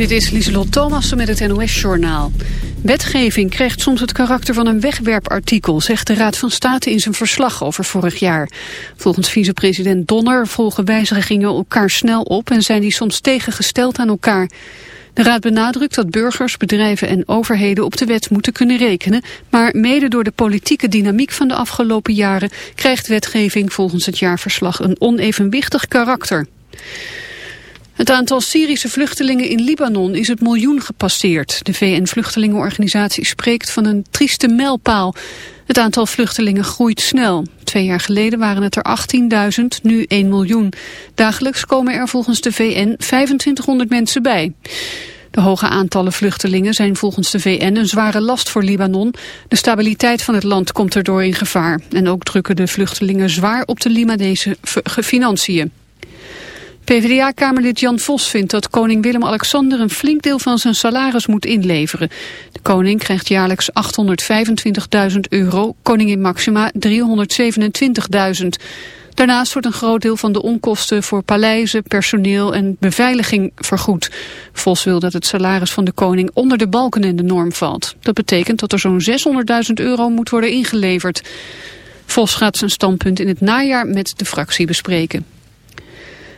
Dit is Lieselot Thomassen met het NOS-journaal. Wetgeving krijgt soms het karakter van een wegwerpartikel, zegt de Raad van State in zijn verslag over vorig jaar. Volgens vicepresident Donner volgen wijzigingen elkaar snel op en zijn die soms tegengesteld aan elkaar. De Raad benadrukt dat burgers, bedrijven en overheden op de wet moeten kunnen rekenen, maar mede door de politieke dynamiek van de afgelopen jaren krijgt wetgeving volgens het jaarverslag een onevenwichtig karakter. Het aantal Syrische vluchtelingen in Libanon is het miljoen gepasseerd. De VN-vluchtelingenorganisatie spreekt van een trieste mijlpaal. Het aantal vluchtelingen groeit snel. Twee jaar geleden waren het er 18.000, nu 1 miljoen. Dagelijks komen er volgens de VN 2500 mensen bij. De hoge aantallen vluchtelingen zijn volgens de VN een zware last voor Libanon. De stabiliteit van het land komt erdoor in gevaar. En ook drukken de vluchtelingen zwaar op de Libanese financiën. PvdA-kamerlid Jan Vos vindt dat koning Willem-Alexander een flink deel van zijn salaris moet inleveren. De koning krijgt jaarlijks 825.000 euro, koningin Maxima 327.000. Daarnaast wordt een groot deel van de onkosten voor paleizen, personeel en beveiliging vergoed. Vos wil dat het salaris van de koning onder de balken en de norm valt. Dat betekent dat er zo'n 600.000 euro moet worden ingeleverd. Vos gaat zijn standpunt in het najaar met de fractie bespreken.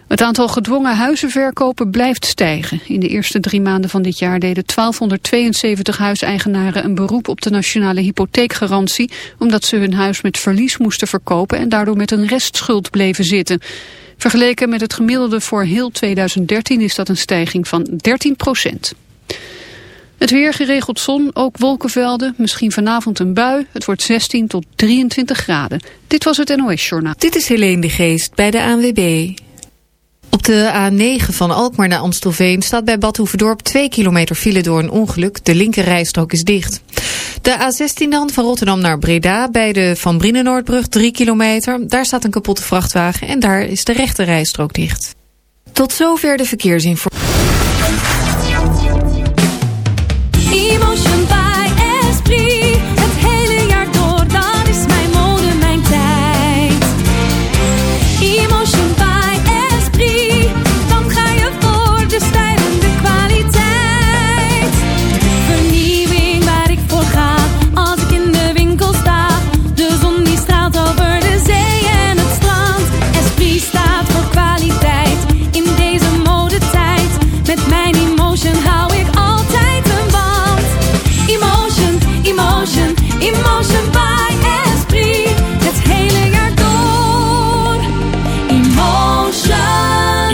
Het aantal gedwongen huizenverkopen blijft stijgen. In de eerste drie maanden van dit jaar deden 1272 huiseigenaren een beroep op de nationale hypotheekgarantie, omdat ze hun huis met verlies moesten verkopen en daardoor met een restschuld bleven zitten. Vergeleken met het gemiddelde voor heel 2013 is dat een stijging van 13 procent. Het weer geregeld zon, ook wolkenvelden, misschien vanavond een bui. Het wordt 16 tot 23 graden. Dit was het NOS Journaal. Dit is Helene de Geest bij de ANWB. De A9 van Alkmaar naar Amstelveen staat bij Bad Hoeverdorp 2 kilometer file door een ongeluk. De linker rijstrook is dicht. De A16 dan van Rotterdam naar Breda bij de Van Brienenoordbrug 3 kilometer. Daar staat een kapotte vrachtwagen en daar is de rechte rijstrook dicht. Tot zover de verkeersinformatie.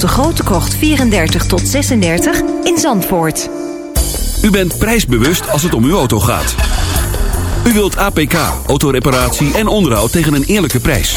de Grote Krocht 34 tot 36 in Zandvoort. U bent prijsbewust als het om uw auto gaat. U wilt APK, autoreparatie en onderhoud tegen een eerlijke prijs.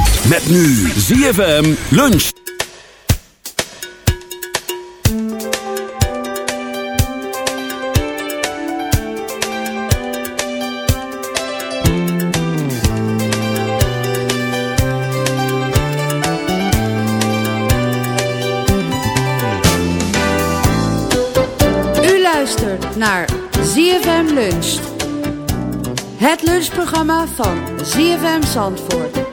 Met nu ZFM Lunch. U luistert naar ZFM Lunch. Het lunchprogramma van ZFM Zandvoort.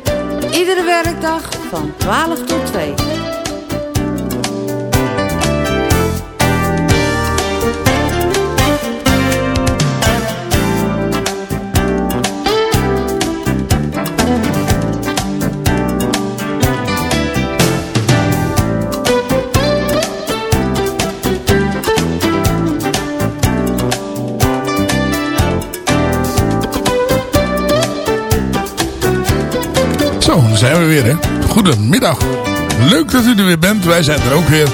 Iedere werkdag van 12 tot 2. Daar zijn we weer hè. Goedemiddag. Leuk dat u er weer bent. Wij zijn er ook weer.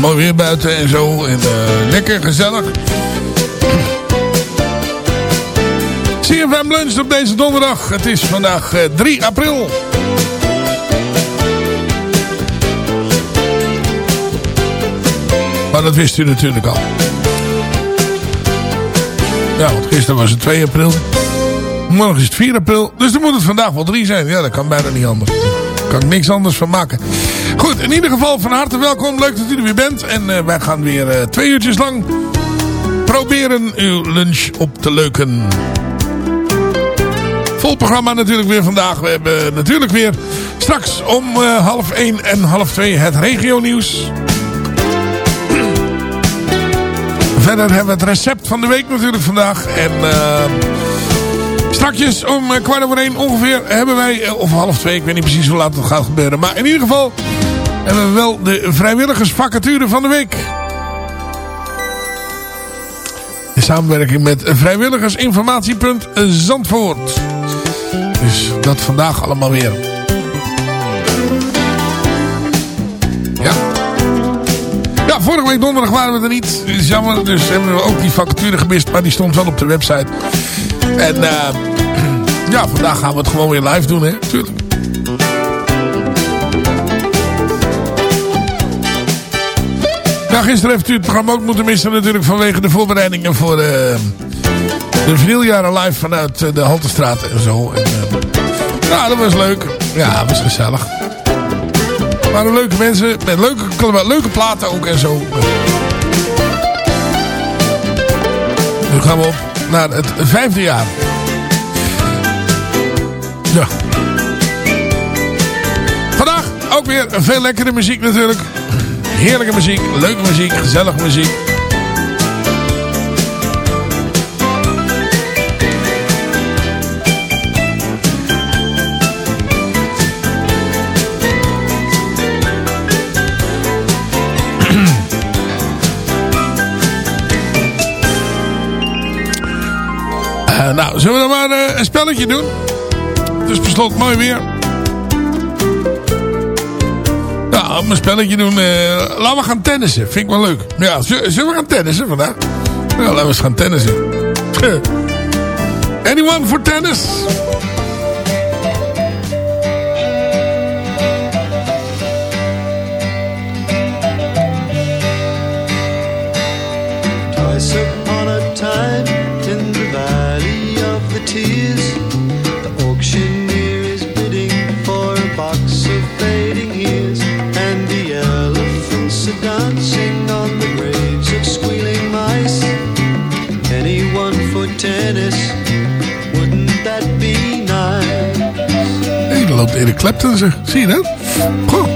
Mooi weer buiten en zo. En eh, lekker gezellig. CFM Lunch op deze donderdag. Het is vandaag eh, 3 april. Maar dat wist u natuurlijk al. Ja, want gisteren was het 2 april. Morgen is het 4 april. Dus dan moet het vandaag wel 3 zijn. Ja, dat kan bijna niet anders. Daar kan ik niks anders van maken. Goed, in ieder geval van harte welkom. Leuk dat u er weer bent. En uh, wij gaan weer uh, twee uurtjes lang proberen uw lunch op te leuken. Vol programma natuurlijk weer vandaag. We hebben natuurlijk weer straks om uh, half 1 en half 2 het regio nieuws. Verder hebben we het recept van de week natuurlijk vandaag. En uh, strakjes om uh, kwart over één ongeveer hebben wij, uh, of half twee, ik weet niet precies hoe laat het gaat gebeuren. Maar in ieder geval hebben we wel de vrijwilligersvacature van de week. In samenwerking met vrijwilligersinformatiepunt Zandvoort. Dus dat vandaag allemaal weer. Vorige week donderdag waren we er niet. Dat is jammer. Dus hebben we ook die vacature gemist. Maar die stond wel op de website. En uh, ja, vandaag gaan we het gewoon weer live doen, hè. Tuurlijk. Ja, gisteren heeft u het programma ook moeten missen natuurlijk vanwege de voorbereidingen voor uh, de vinyljaren live vanuit uh, de Haltestraat en zo. En, ja, dat was leuk. Ja, dat was gezellig waren leuke mensen met leuke, leuke platen ook en zo. Nu gaan we op naar het vijfde jaar. Ja. Vandaag ook weer veel lekkere muziek natuurlijk. Heerlijke muziek, leuke muziek, gezellige muziek. Uh, nou, zullen we dan maar uh, een spelletje doen? Het is beslot mooi weer. Ja, een spelletje doen. Uh, laten we gaan tennissen. Vind ik wel leuk. Ja, zullen we gaan tennissen vandaag? Ja, laten we eens gaan tennissen. Anyone for tennis? Tennis, wouldn't that be nice? Hey, loopt Eric Clapton zeg. Zie je dat? Goh.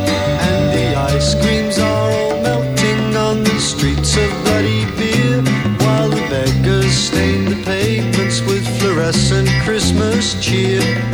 And the ice creams are all melting on the streets of bloody beer, while the beggars stain the pavements with fluorescent Christmas cheer.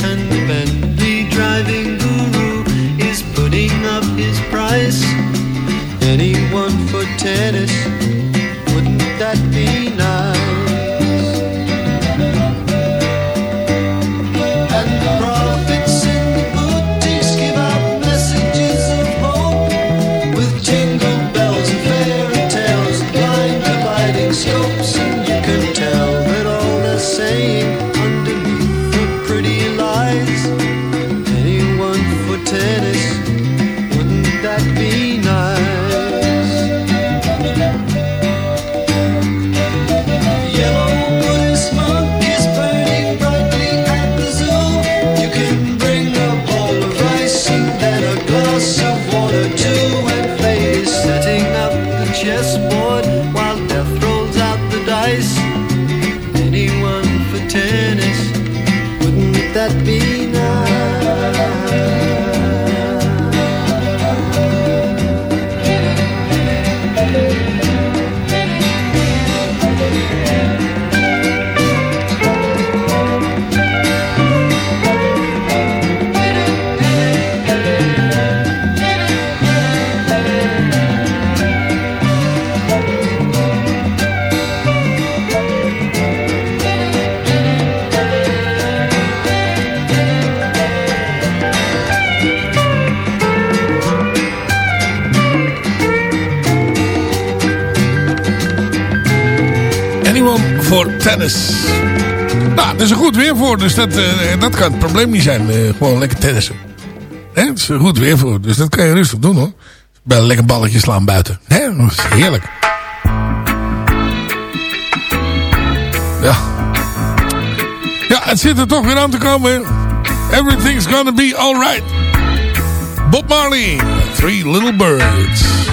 tennis. Nou, er is er goed weer voor, dus dat, eh, dat kan het probleem niet zijn. Eh, gewoon lekker tennissen. Hè? Het is er goed weer voor, dus dat kan je rustig doen hoor. Bij lekker balletjes slaan buiten. Hè? Dat is heerlijk. Ja. Ja, het zit er toch weer aan te komen. Everything's gonna be alright. Bob Marley, Three Little Birds.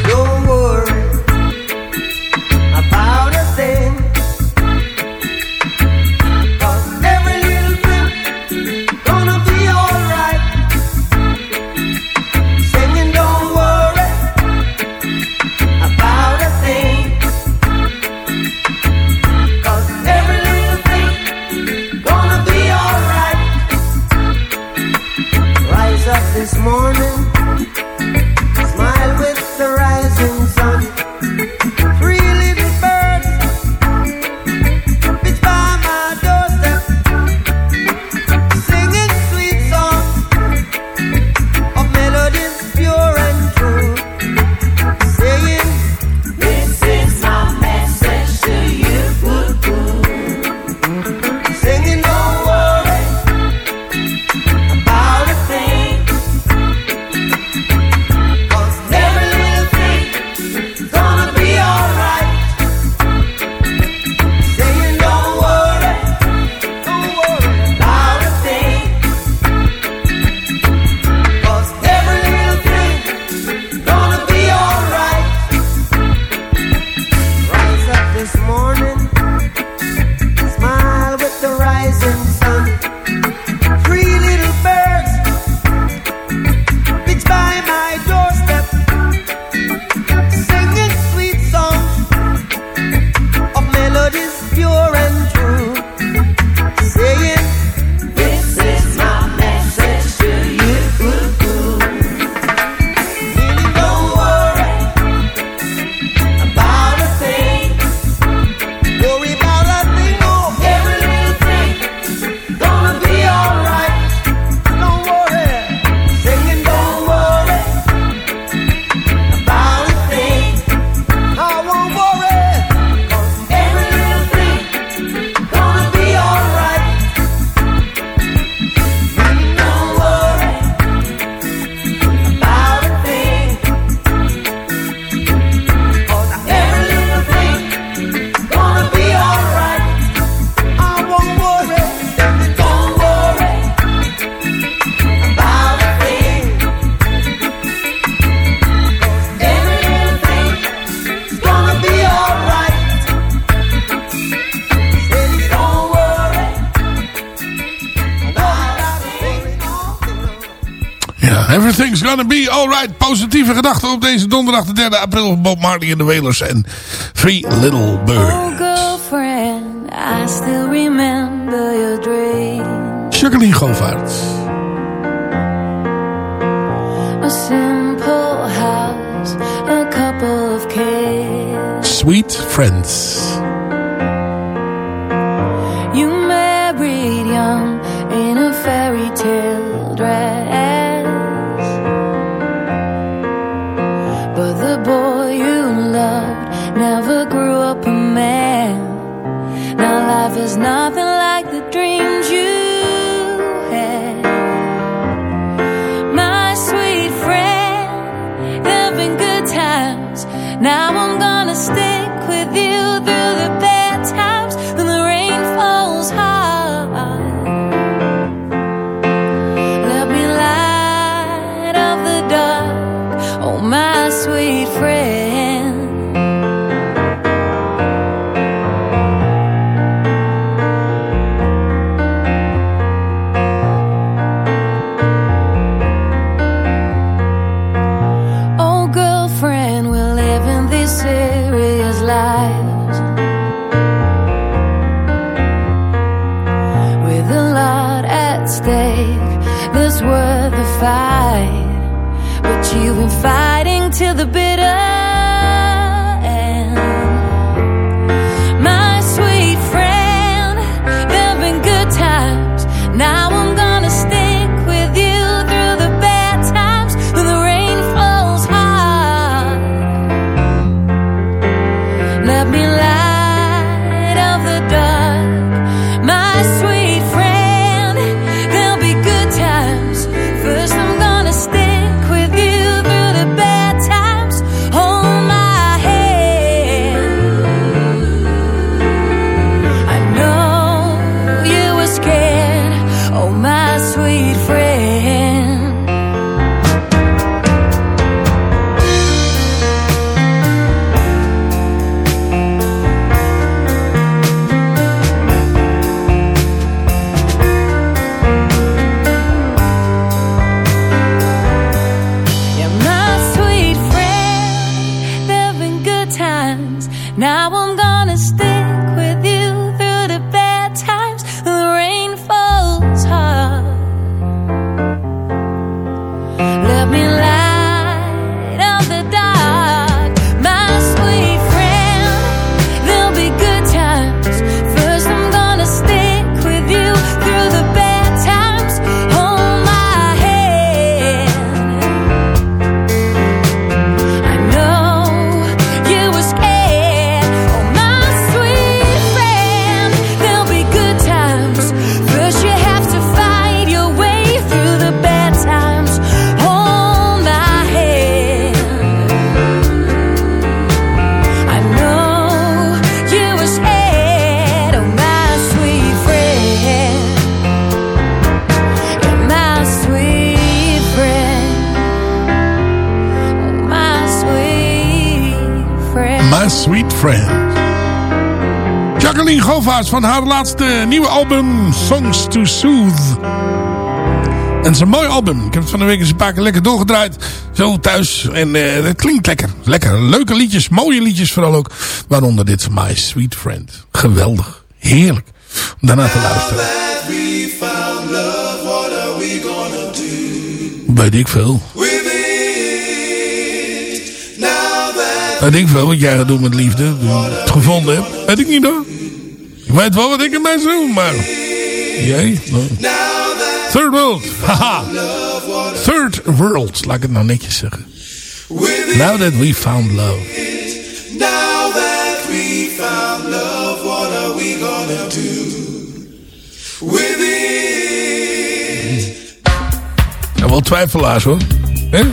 Gonna Be Alright. Positieve gedachten op deze donderdag de 3 april. Bob Marley en de Wailers en Three Little Birds. Oh girlfriend, I A simple house, a couple of kids. Sweet Friends. Now I'm gonna stick Van haar laatste nieuwe album Songs to Soothe. En het is een mooi album. Ik heb het van de week eens een paar keer lekker doorgedraaid. Zo thuis. En eh, het klinkt lekker. Lekker. Leuke liedjes. Mooie liedjes vooral ook. Waaronder dit My Sweet Friend. Geweldig. Heerlijk. Om daarna te luisteren. Weet ik veel. Weet ik veel wat jij gaat doen met liefde. Het gevonden hebt. Weet ik niet hoor. Weet wel wat ik ermee zou doen, maar... Nou. Third World. Haha. Third World. Laat ik het nou netjes zeggen. Now that we found love. Now that we found love, what are we gonna do with it? Ja, wel twijfelaars hoor. Hè?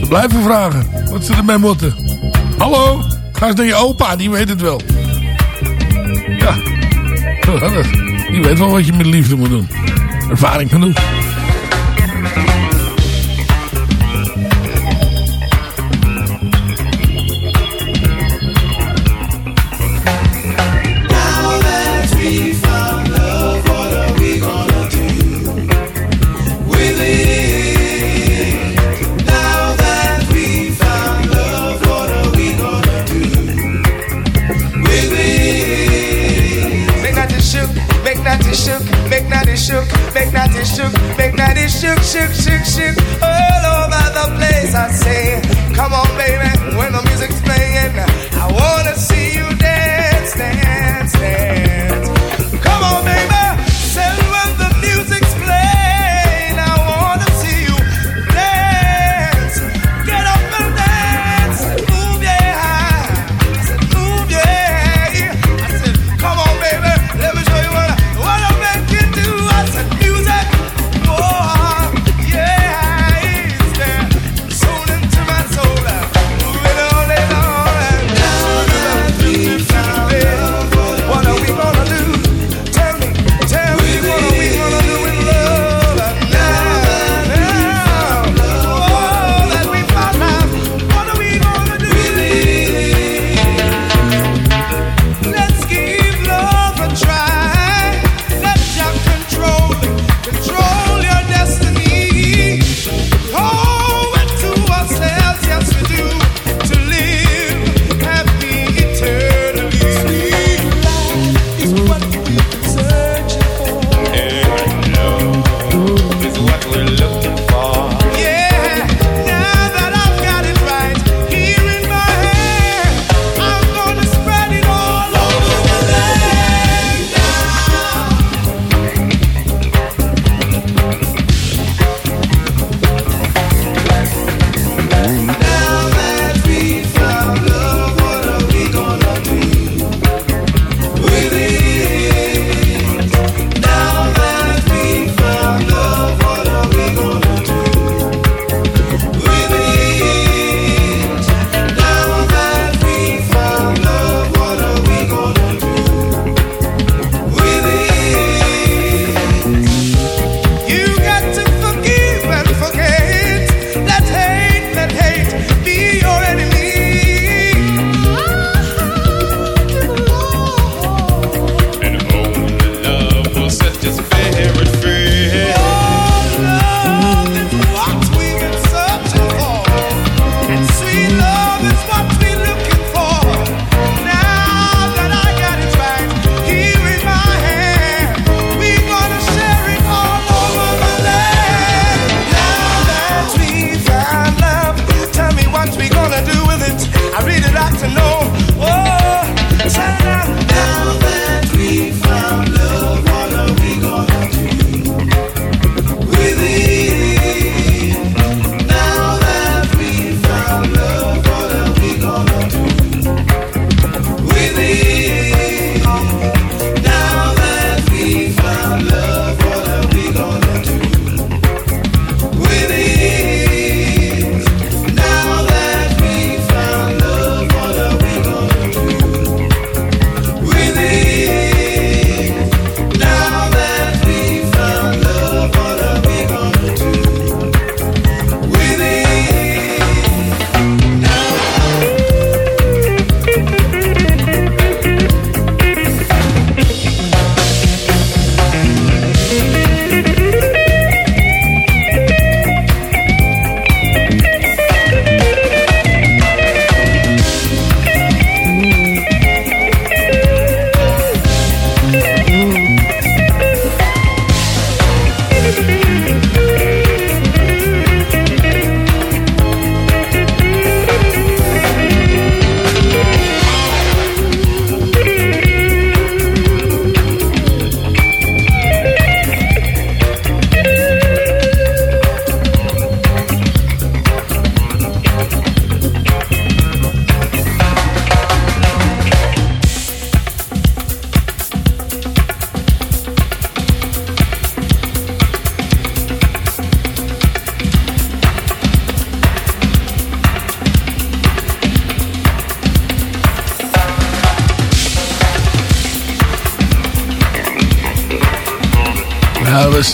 Ze blijven vragen. Wat ze ermee moeten. Hallo? Ga eens naar je opa, die weet het wel. Ja. Die weet wel wat je met liefde moet doen. Ervaring genoeg.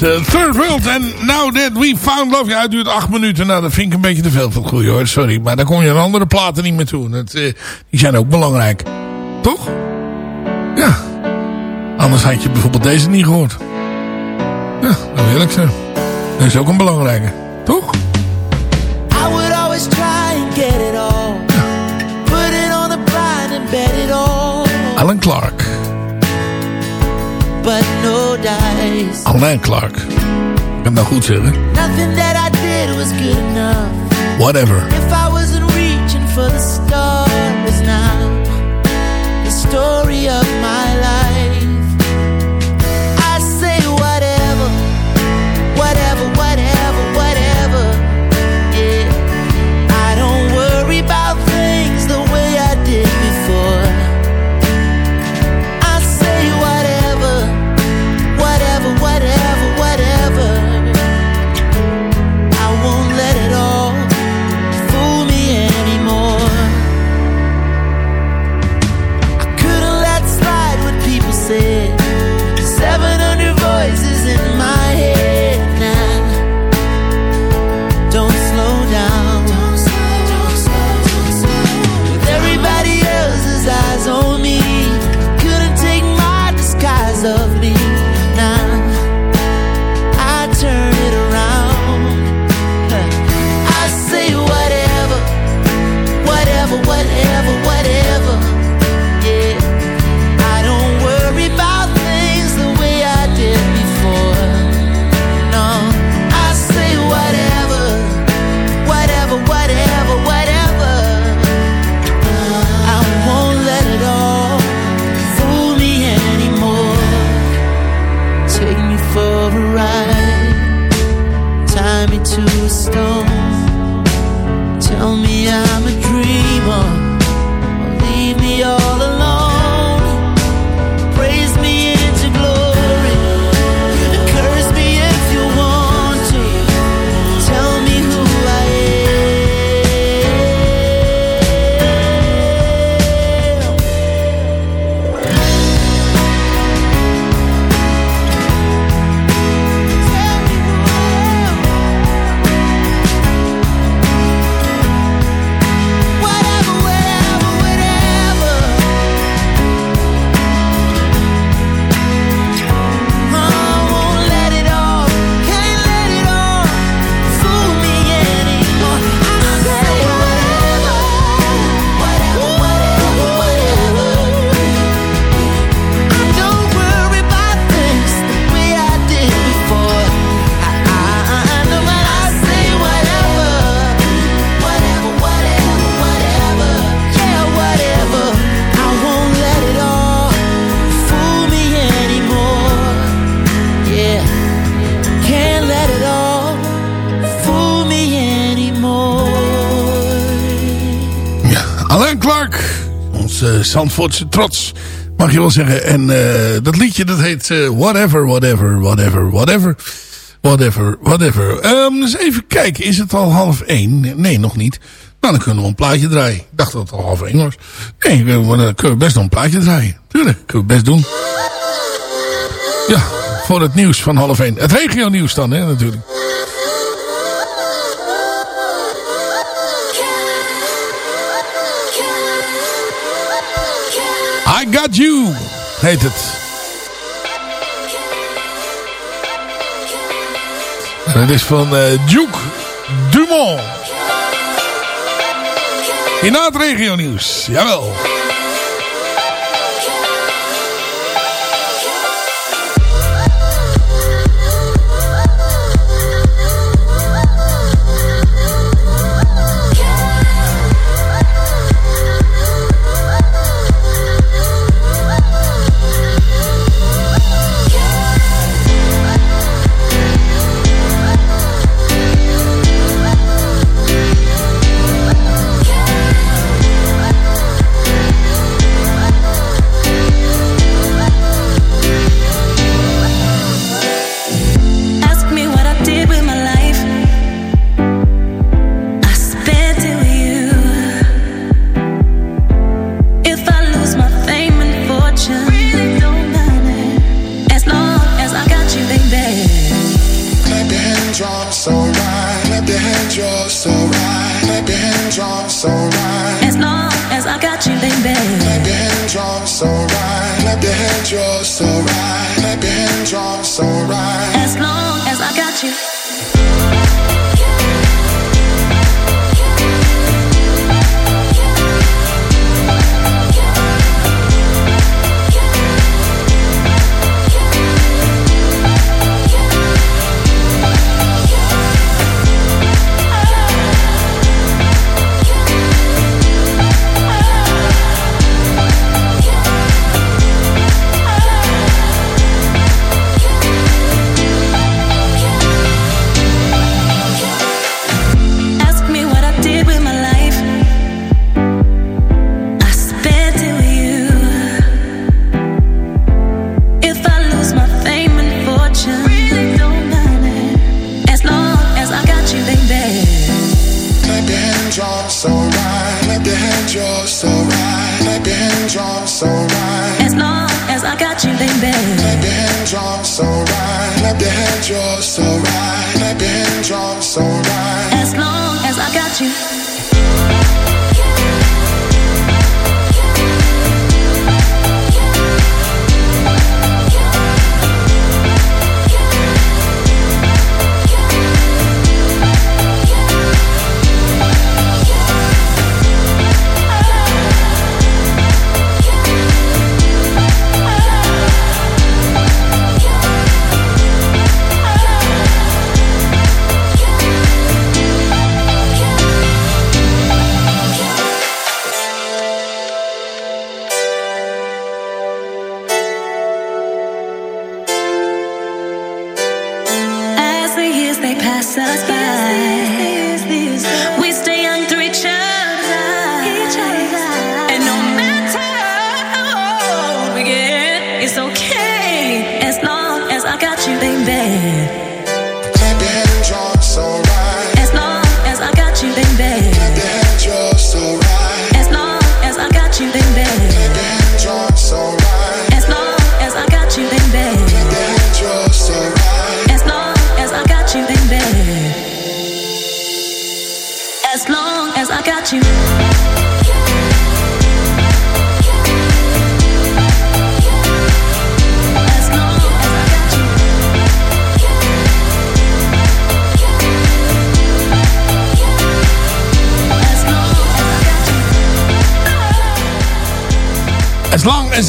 Eh, Third World. En Now That We Found Love. Ja, het duurt acht minuten. Nou, dat vind ik een beetje te veel van het goede hoor. Sorry, maar daar kom je aan andere platen niet meer toe. Dat, eh, die zijn ook belangrijk. Toch? Ja. Anders had je bijvoorbeeld deze niet gehoord. Ja, dat wil ik zeggen. Dat is ook een belangrijke. Toch? I would always try and get it all. Put it on the blind and bet it all. Alan Clark. But no dice. Alain Clark. Ik kan dat goed zeggen. Nothing that I did was good enough. Whatever. If I wasn't reaching for the stars Zandvoortse trots, mag je wel zeggen. En eh, dat liedje dat heet eh, Whatever, Whatever, Whatever, Whatever. Whatever, whatever. Ehm, eens even kijken, is het al half één? Nee, nog niet. Nou, dan kunnen we een plaatje draaien. Ik dacht dat het al half één was. Nee, dan kunnen we best nog een plaatje draaien. Tuurlijk, kunnen we best doen. Ja, voor het nieuws van half één. Het regio nieuws dan, hè, natuurlijk. I Got You heet het. En het is van eh, Duke Dumont. Hierna het regio nieuws. Jawel. You're so.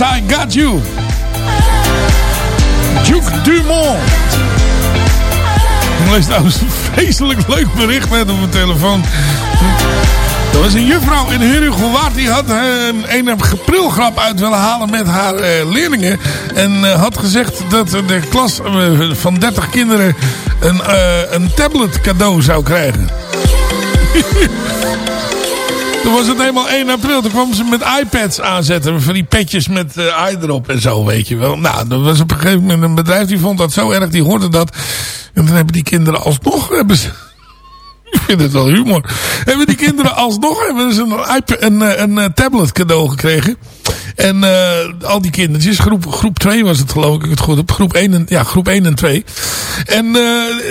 I got you. Duke Dumont. Ik lees trouwens een vreselijk leuk bericht net op mijn telefoon. Er was een juffrouw in Herugowaard die had eh, een, een uit willen halen met haar eh, leerlingen. En eh, had gezegd dat de klas van 30 kinderen een, een tablet cadeau zou krijgen. Toen was het helemaal 1 april. Toen kwamen ze met iPads aanzetten. Van die petjes met eh i en zo, weet je wel. Nou, dat was op een gegeven moment een bedrijf die vond dat zo erg. Die hoorde dat. En dan hebben die kinderen alsnog... Hebben ze, ik vind het wel humor. Hebben die kinderen alsnog hebben ze een, iPad, een, eh, een, eh, tablet cadeau gekregen. En eh, al die kindertjes, groep, groep 2 was het geloof ik het goed op. Groep 1 en, ja, groep 1 en 2. En eh,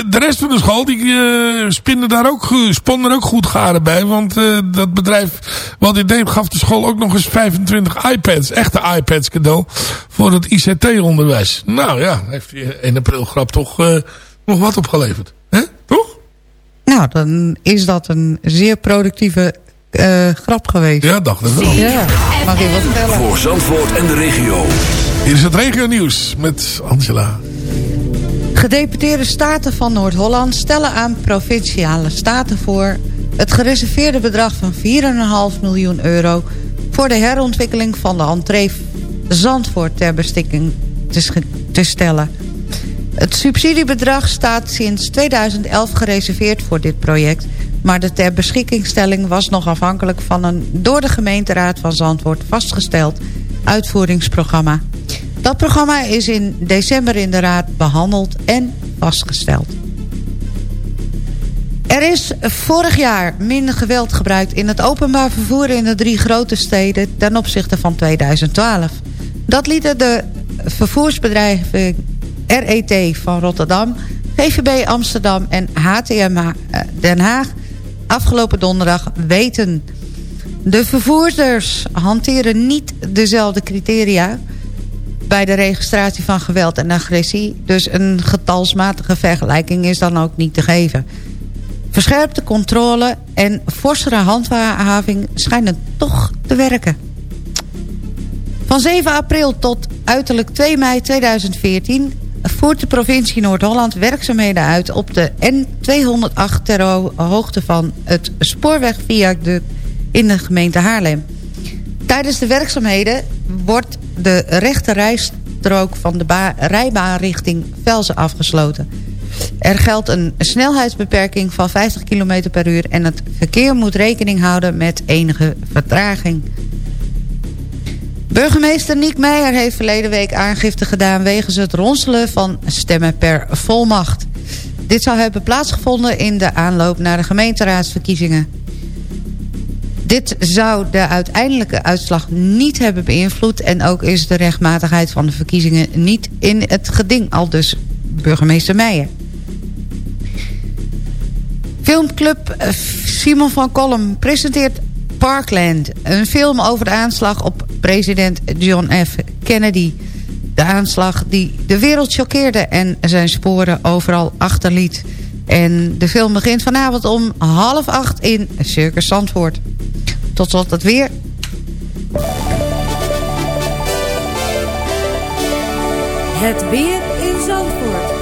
de rest van de school, die eh, spinnen daar ook, go- spon er ook goed garen bij. Want dat bedrijf wat dit deed, gaf de school ook nog eens 25 iPads. Echte iPads cadeau voor het ICT-onderwijs. Nou ja, heeft die 1 april grap toch eh, nog wat opgeleverd. hè? Toch? Nou, dan is dat een zeer productieve eh, grap geweest. Ja, dacht ik wel. Ja, mag je wat vertellen? Voor Zandvoort en de regio. Hier is het regio nieuws met Angela. Gedeputeerde staten van Noord-Holland stellen aan provinciale staten voor... het gereserveerde bedrag van 4,5 miljoen euro... voor de herontwikkeling van de entree Zandvoort ter beschikking te, sch- te stellen. Het subsidiebedrag staat sinds 2011 gereserveerd voor dit project... maar de ter beschikkingstelling was nog afhankelijk van een door de gemeenteraad van Zandvoort vastgesteld uitvoeringsprogramma. Dat programma is in december in de raad behandeld en vastgesteld. Er is vorig jaar minder geweld gebruikt in het openbaar vervoer in de drie grote steden ten opzichte van 2012. Dat lieten de vervoersbedrijven RET van Rotterdam, VVB Amsterdam en HTM eh, Den Haag afgelopen donderdag weten. De vervoerders hanteren niet dezelfde criteria bij de registratie van geweld en agressie. Dus een getalsmatige vergelijking is dan ook niet te geven. Verscherpte controle en forsere handhaving schijnen toch te werken. Van 7 april tot uiterlijk 2 mei 2014 voert de provincie Noord-Holland werkzaamheden uit op de N208 ter hoogte van het spoorwegviaduct in de gemeente Haarlem. Tijdens de werkzaamheden wordt de rechte rijstrook van de rijbaan richting Velzen afgesloten. Er geldt een snelheidsbeperking van 50 km per uur... en het verkeer moet rekening houden met enige vertraging. Burgemeester Niek Meijer heeft verleden week aangifte gedaan... wegens het ronselen van stemmen per volmacht. Dit zou hebben plaatsgevonden in de aanloop naar de gemeenteraadsverkiezingen. Dit zou de uiteindelijke uitslag niet hebben beïnvloed... en ook is de rechtmatigheid van de verkiezingen niet in het geding... al dus burgemeester Meijer. Filmclub Simon van Kolm presenteert Parkland. Een film over de aanslag op president John F. Kennedy. De aanslag die de wereld choqueerde en zijn sporen overal achterliet. En de film begint vanavond om half acht in Circus Zandvoort. Tot slot het weer. Het weer in Zandvoort.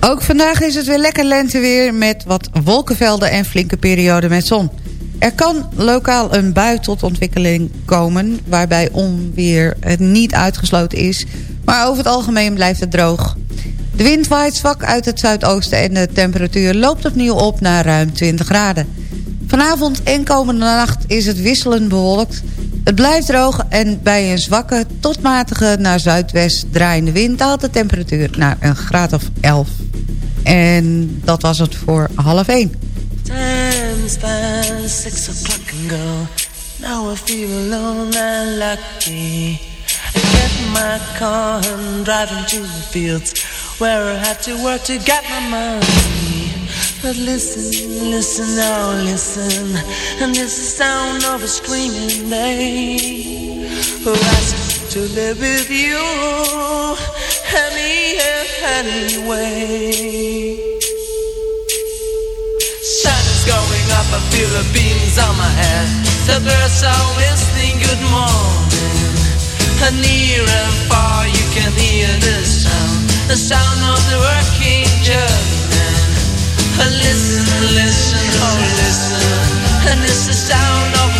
Ook vandaag is het weer lekker lenteweer met wat wolkenvelden en flinke perioden met zon. Er kan lokaal een bui tot ontwikkeling komen... waarbij onweer het niet uitgesloten is. Maar over het algemeen blijft het droog. De wind waait zwak uit het zuidoosten... en de temperatuur loopt opnieuw op naar ruim 20 graden. Vanavond en komende nacht is het wisselend bewolkt. Het blijft droog en bij een zwakke tot matige naar zuidwest draaiende wind... daalt de temperatuur naar een graad of 11. En dat was het voor half 1. Time's past six o'clock and go. Now I feel alone and lucky. I get my car and drive into the fields where I had to work to get my money. But listen, listen, now listen, and is the sound of a screaming day who asked to live with you any anyway. Sun is going up, I feel the beams on my head. The birds are whistling good morning. And near and far you can hear the sound, the sound of the working German. Listen, listen, oh listen, and it's the sound of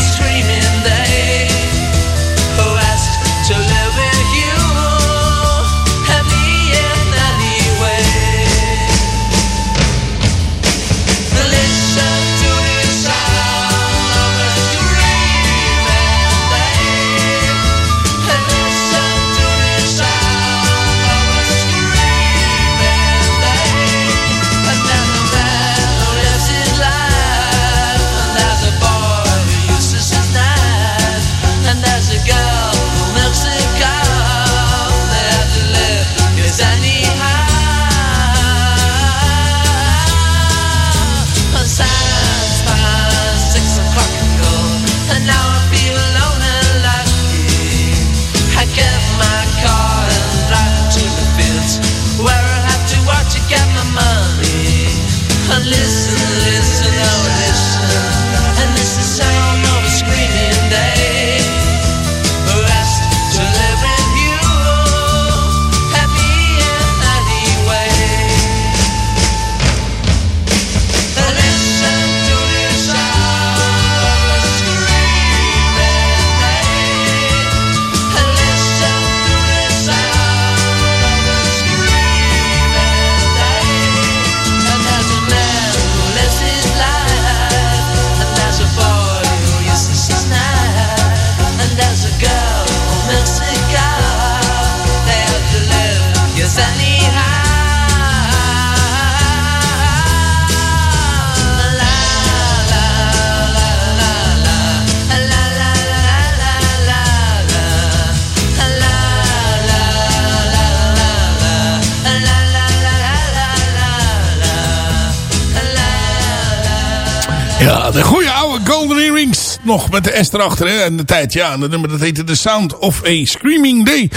S erachter hè, en de tijd. Ja, dat nummer dat heette The Sound of a Screaming Day.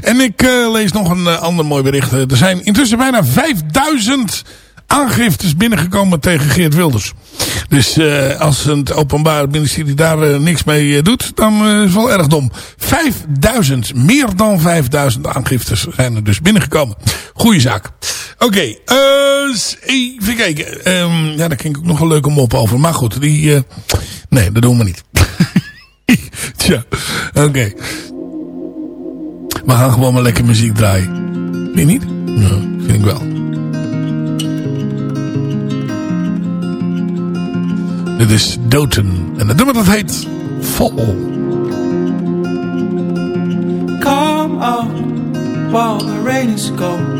En ik uh, lees nog een uh, ander mooi bericht. Er zijn intussen bijna 5000 aangiftes binnengekomen tegen Geert Wilders. Dus als het openbaar ministerie daar niks mee doet, dan is het wel erg dom. 5000, meer dan 5000 aangiftes zijn er dus binnengekomen. Goeie zaak. Oké, even kijken. Um, ja, daar ken ik ook nog een leuke mop over. Maar goed, die... nee, dat doen we niet. Tja, oké. Okay. We gaan gewoon maar lekker muziek draaien. Vind je niet? Ja, vind ik wel. Dit is Doten. En het nummer dat heet Fall. Come out while the rain is gone.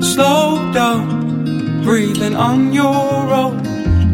Slow down, breathing on your own.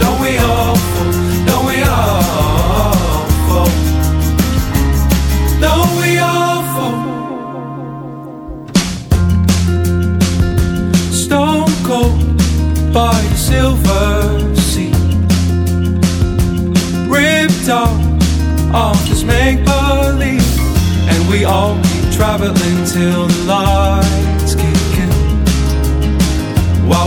don't we all fall? Don't we all fall? Don't we all fall? Stone cold by the silver sea, ripped off off this make believe, and we all keep traveling till the light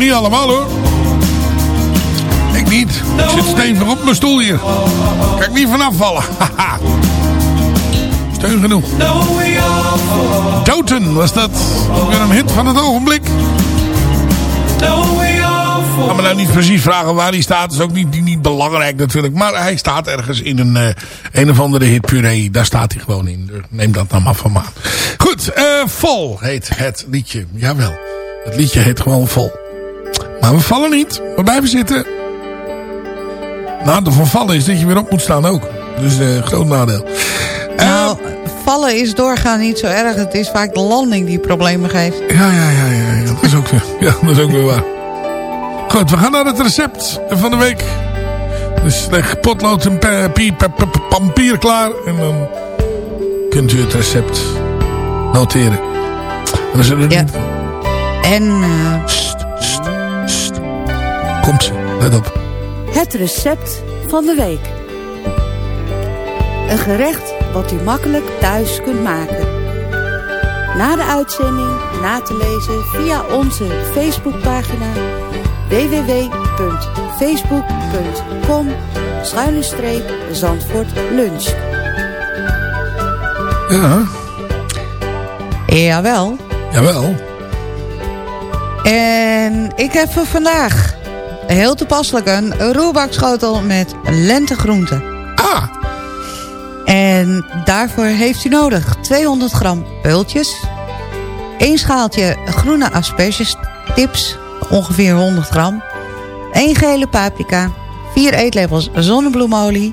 Niet allemaal hoor. Ik niet. Ik zit stevig op mijn stoel hier. Ik niet vanaf vallen. Steun genoeg. Doten was dat. Weer een hit van het ogenblik. Ik kan me nou niet precies vragen waar hij staat. Dat is ook niet, niet belangrijk natuurlijk. Maar hij staat ergens in een, uh, een of andere hitpuree. Daar staat hij gewoon in. Dus neem dat nou maar van me aan. Goed, uh, Vol heet het liedje. Jawel, het liedje heet gewoon Vol. Maar we vallen niet. We blijven zitten. Nou, de van vallen is dat je weer op moet staan ook. Dus uh, groot nadeel. Nou, vallen is doorgaan niet zo erg. Het is vaak de landing die problemen geeft. Ja, ja, ja, ja, ja. Dat, is ook, ja dat is ook weer waar. Goed, we gaan naar het recept van de week. Dus leg potlood en papier klaar. En dan kunt u het recept noteren. En dan zullen we ja. En... Uh... Komt ze, let op. Het recept van de week. Een gerecht wat u makkelijk thuis kunt maken. Na de uitzending na te lezen via onze Facebookpagina www.facebook.com Zandvoort Lunch. Ja. Jawel. Jawel. En ik heb voor vandaag heel toepasselijk een roerbakschotel met lentegroenten. Ah. En daarvoor heeft u nodig 200 gram peultjes. 1 schaaltje groene asperges tips, ongeveer 100 gram. 1 gele paprika. 4 eetlepels zonnebloemolie.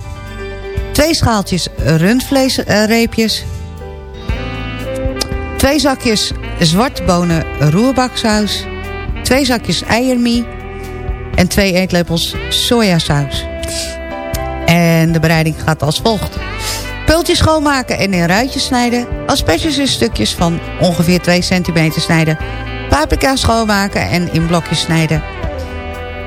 2 schaaltjes rundvleesreepjes. 2 zakjes zwarte bonen roerbaksaus. 2 zakjes eiermie. En 2 eetlepels sojasaus. En de bereiding gaat als volgt. Peultjes schoonmaken en in ruitjes snijden. Asperges in stukjes van ongeveer 2 centimeter snijden. Paprika schoonmaken en in blokjes snijden.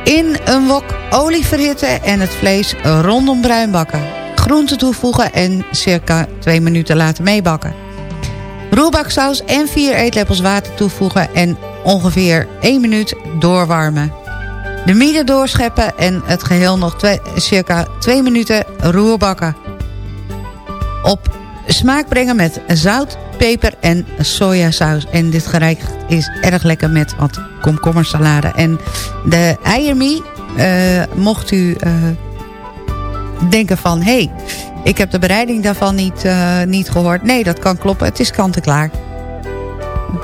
In een wok olie verhitten en het vlees rondom bruin bakken. Groenten toevoegen en circa 2 minuten laten meebakken. Roerbaksaus en 4 eetlepels water toevoegen en ongeveer 1 minuut doorwarmen. De mieden doorscheppen en het geheel nog twee, circa 2 minuten roerbakken. Op smaak brengen met zout, peper en sojasaus. En dit gerecht is erg lekker met wat komkommersalade. En de eiermie, uh, mocht u uh, denken van... hé, hey, ik heb de bereiding daarvan niet, uh, niet gehoord. Nee, dat kan kloppen. Het is kant-en-klaar.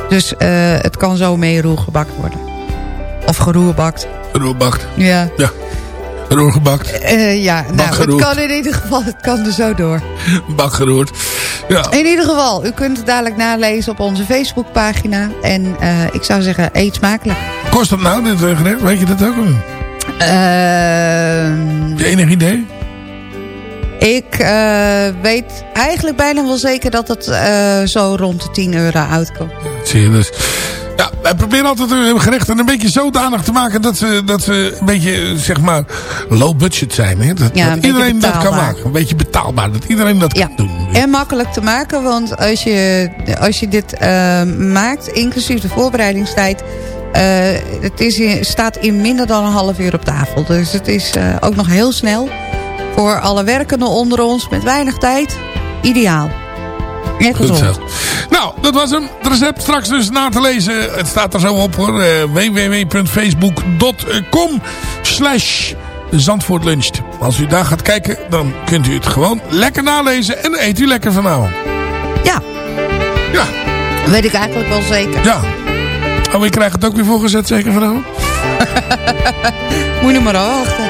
Dus het kan zo mee roergebakt worden. Of geroerbakt. Geroerbakt. Ja. Ja. Roergebakt. Uh, ja, nou, het kan in ieder geval, het kan er zo door. Bakgeroerd. Ja. In ieder geval, u kunt het dadelijk nalezen op onze Facebookpagina. En uh, ik zou zeggen, eet smakelijk. Kost dat nou, dit gerecht? Weet je dat ook? Uh, je enig idee? Ik uh, weet eigenlijk bijna wel zeker dat het zo rond de 10 euro uitkomt. Zie je dus. Ja, wij proberen altijd hun gerechten een beetje zodanig te maken dat ze, dat ze een beetje, zeg maar, low budget zijn. Hè? Dat, ja, dat iedereen dat kan maken. Een beetje betaalbaar. Dat iedereen dat ja. kan doen. En makkelijk te maken, want als je, als je dit uh, maakt, inclusief de voorbereidingstijd... Uh, het is in, staat in minder dan een half uur op tafel. Dus het is uh, ook nog heel snel. Voor alle werkenden onder ons met weinig tijd, ideaal. Goed zo. Nou, dat was hem. Het recept straks dus na te lezen. Het staat er zo op hoor. Uh, www.facebook.com slash Zandvoort luncht. Als u daar gaat kijken, dan kunt u het gewoon lekker nalezen. En eet u lekker vanavond. Ja. Ja. Weet ik eigenlijk wel zeker. Ja. Oh, ik krijg het ook weer voorgezet zeker vanavond? Moet je maar afwachten.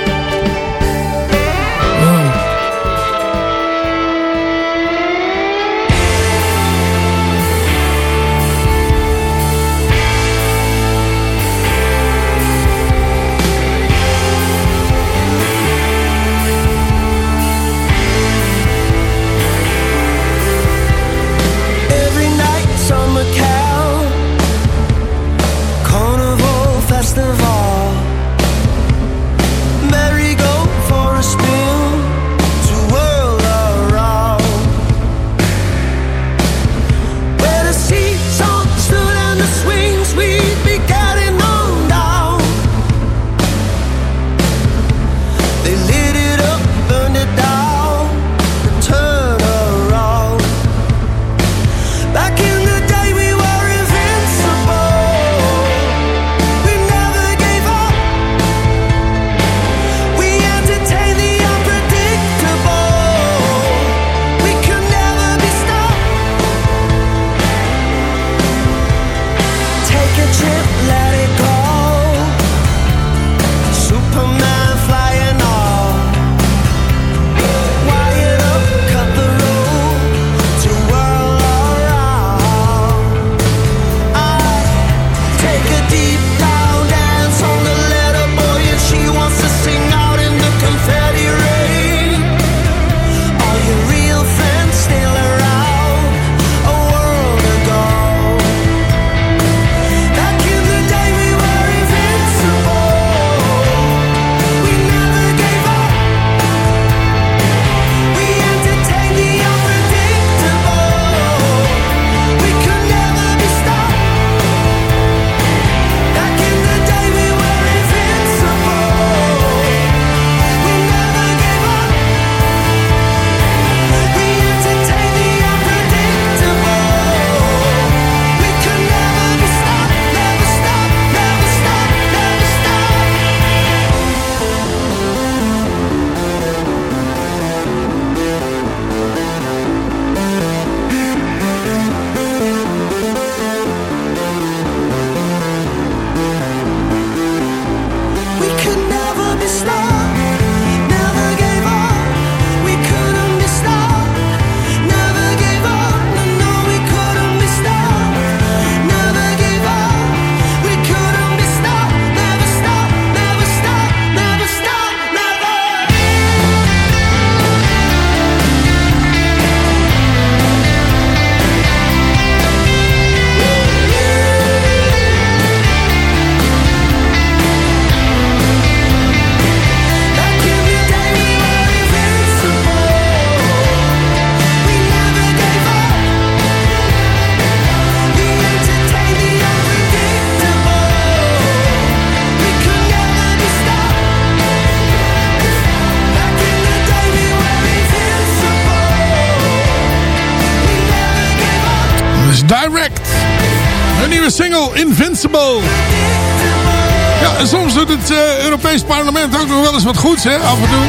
Wat goeds, hè, af en toe.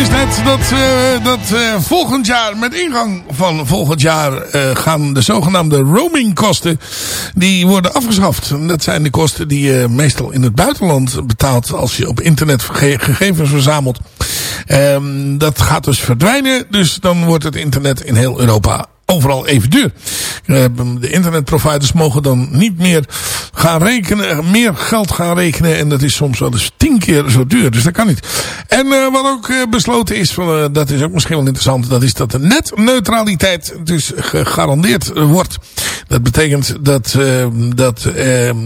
Is net dat, uh, dat uh, volgend jaar, met ingang van volgend jaar, gaan de zogenaamde roamingkosten, die worden afgeschaft. Dat zijn de kosten die je meestal in het buitenland betaalt als je op internet gegevens verzamelt. Um, dat gaat dus verdwijnen, dus dan wordt het internet in heel Europa overal even duur. De internetproviders mogen dan niet meer gaan rekenen, meer geld gaan rekenen. En dat is soms wel eens tien keer zo duur. Dus dat kan niet. En uh, wat ook besloten is, dat is ook misschien wel interessant. Dat is dat de netneutraliteit dus gegarandeerd wordt. Dat betekent dat, dat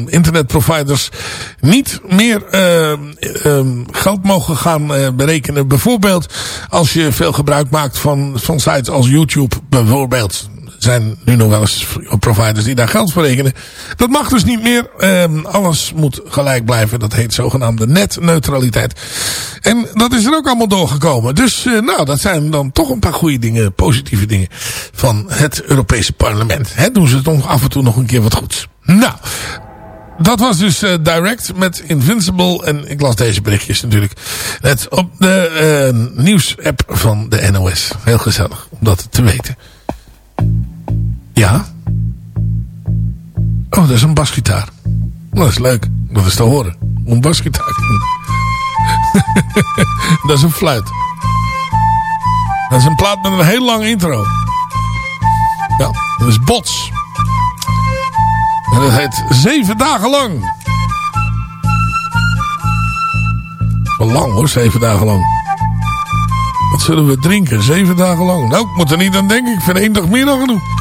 internetproviders niet meer geld mogen gaan berekenen. Bijvoorbeeld als je veel gebruik maakt van, van sites als YouTube bijvoorbeeld zijn nu nog wel eens providers die daar geld voor rekenen. Dat mag dus niet meer. Ehm, alles moet gelijk blijven. Dat heet zogenaamde netneutraliteit. En dat is er ook allemaal doorgekomen. Dus uh, nou, dat zijn dan toch een paar goede dingen, positieve dingen van het Europese parlement. He, doen ze toch af en toe nog een keer wat goeds. Nou, dat was dus uh, Direct met Invincible. En ik las deze berichtjes natuurlijk net op de uh, nieuws-app van de NOS. Heel gezellig om dat te weten. Ja. Oh, dat is een basgitaar. Dat is leuk. Dat is te horen. Een basgitaar. dat is een fluit. Dat is een plaat met een heel lang intro. Ja, dat is Bots. En dat heet Zeven Dagen Lang. Wel lang hoor, zeven dagen lang. Wat zullen we drinken? Zeven dagen lang. Nou, ik moet er niet aan denken. Ik vind één dag meer dan genoeg.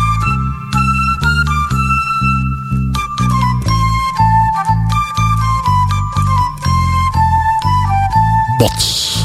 Bots.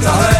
niet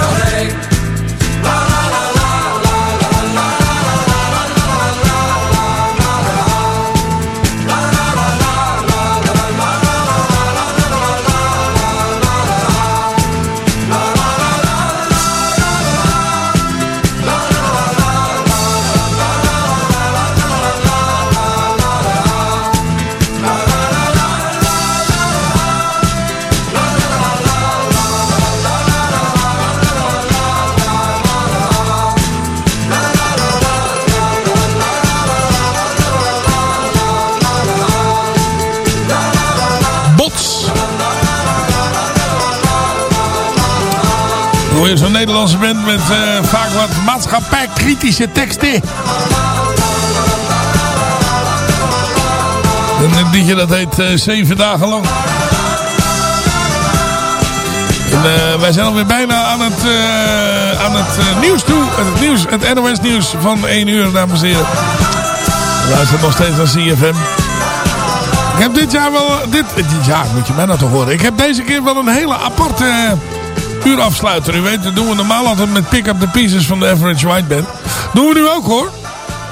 alleen. Hoor je zo'n Nederlandse band met eh, vaak wat maatschappijkritische teksten. En liedje dat heet eh, Zeven Dagen Lang. En, eh, wij zijn alweer bijna aan het, aan het nieuws toe. Het, nieuws, het NOS nieuws van 1 uur, dames en heren. Luister nog steeds naar CFM. Ik heb dit jaar wel... Dit, dit jaar moet je mij nou toch horen. Ik heb deze keer wel een hele aparte uh, uurafsluiter. U weet, dat doen we normaal altijd met Pick Up The Pieces van de Average White Band. Doen we nu ook hoor.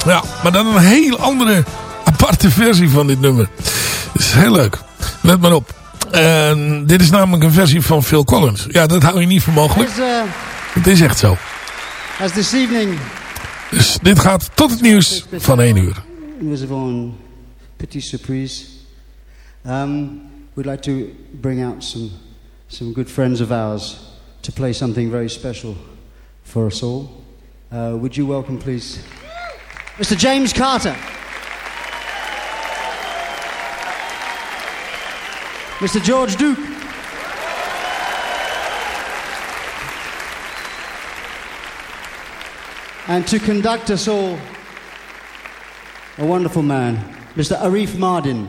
Ja, maar dan een heel andere aparte versie van dit nummer. Dat is heel leuk. Let maar op. Dit is namelijk een versie van Phil Collins. Ja, dat hou je niet voor mogelijk. Het is echt zo. as this evening Dus dit gaat tot het nieuws van 1 uur. avons une petite surprise. Um, we'd like to bring out some some good friends of ours to play something very special for us all. Uh, would you welcome, please, Mr. James Carter, Mr. George Duke. And to conduct us all, a wonderful man, Mr. Arif Mardin.